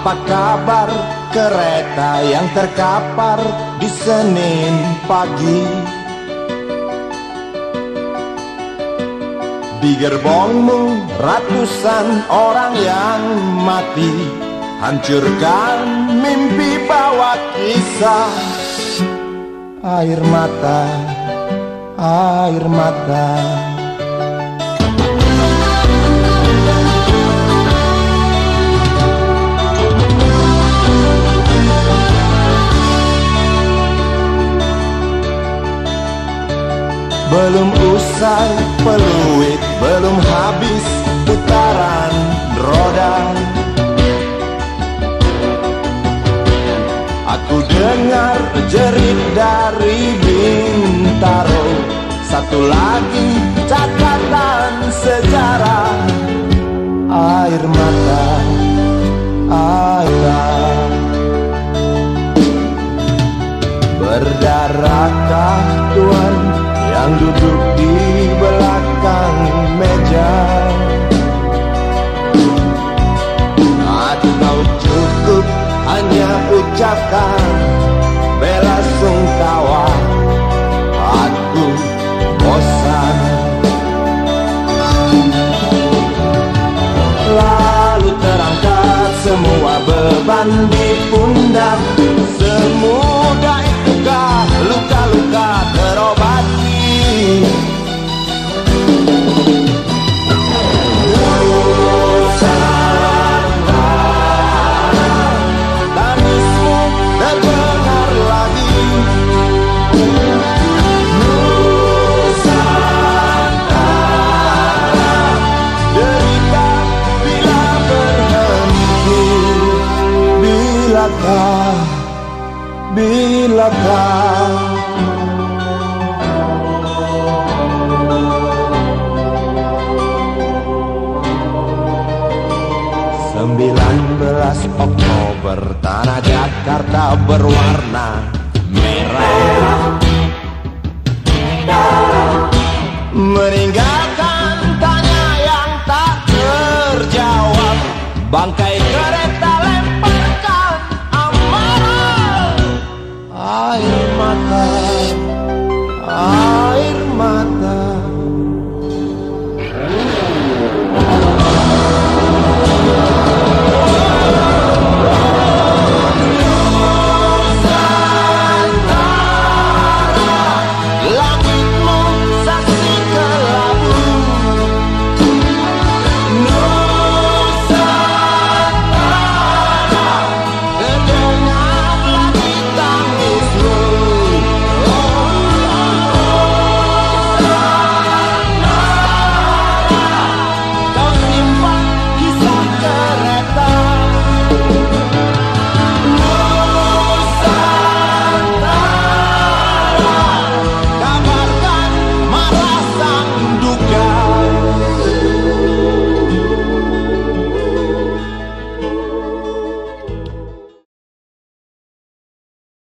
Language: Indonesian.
Apa kabar kereta yang terkapar di Senin pagi? Di gerbongmu ratusan orang yang mati. Hancurkan mimpi bawa kisah. Air mata, air mata Belum usai peluit Belum habis putaran roda. Aku dengar jerit dari Bintaro Satu lagi catatan sejarah. Air mata, air duduk di belakang meja. Atau cukup hanya ucapkan bela sungkawa. Aku bosan. Lalu terangkat semua beban di pundak Bilakah Bilakah? Sembilan belas Oktober Tanah Jakarta berwarna merah. Meninggalkan tanya yang tak terjawab. Bangkai